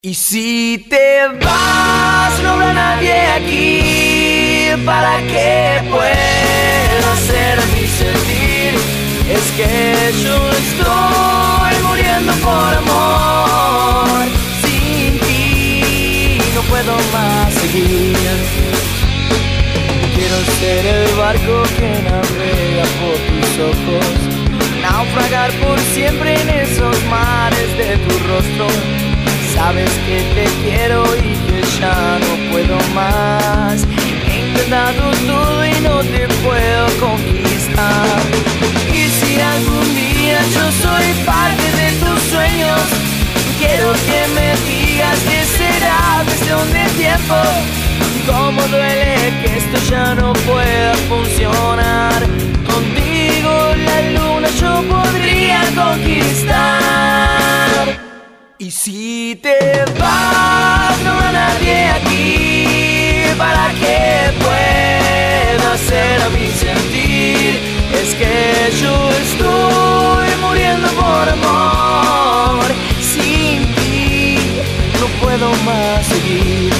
Y si te vas, no habrá nadie aquí para que pueda hacerme sentir. Es que yo estoy muriendo por amor. Sin ti no puedo más seguir. Quiero ser el barco que navega por tus ojos. Naufragar por siempre en esos mares de tu rostro Sabes que te quiero y que ya no puedo más. He intentado todo y no te puedo conquistar. Y si algún día yo soy parte de tus sueños, quiero que me digas que será cuestión de tiempo. Cómo duele que esto ya no pueda funcionar. Y si te vas, no habrá nadie aquí para que pueda hacer a mí sentir. Es que yo estoy muriendo por amor. Sin ti no puedo más seguir.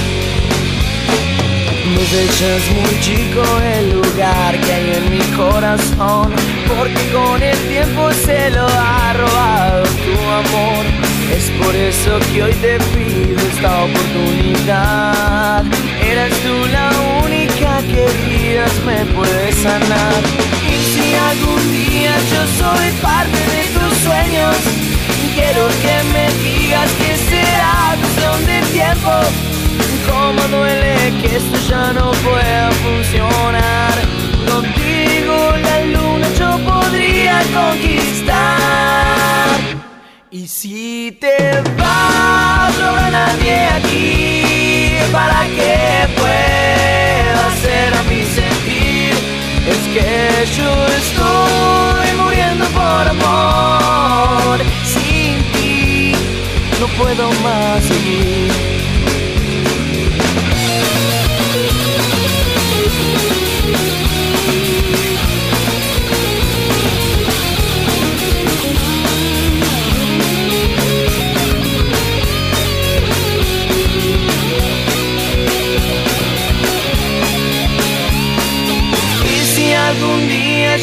Me dejas muy chico el lugar que hay en mi corazón, porque con el tiempo se lo ha robado tu amor. Por eso que hoy te pido esta oportunidad. Eres tú la única que quieras me puede sanar. Y si algún día yo soy parte de tus sueños, quiero que me digas que será cuestión de tiempo. Cómo duele que esto ya no pueda funcionar. Contigo la luna yo podría conquistar. Y si te yo estoy muriendo por amor. Sin ti no puedo más seguir.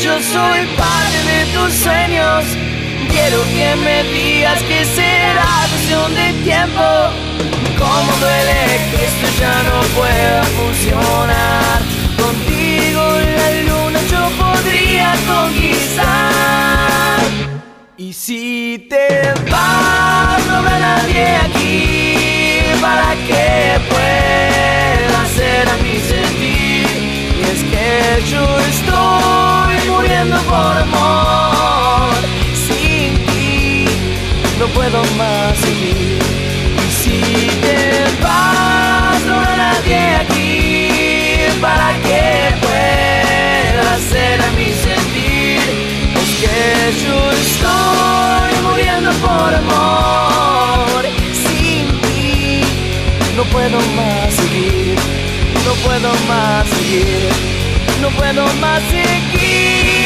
Yo soy parte de tus sueños. Quiero que me digas que será cuestión de tiempo. Cómo duele que esto ya no pueda funcionar. Contigo la luna yo podría conquistar. Y si te vas, no habrá nadie aquí para que pueda hacer a mí sentir. Y es que yo estoy muriendo por amor. Sin ti no puedo más. Y si te vas, no habrá nadie aquí para que pueda hacer a mí sentir. Es que yo estoy muriendo por amor. Sin ti no puedo más seguir. No puedo más seguir no puedo más seguir.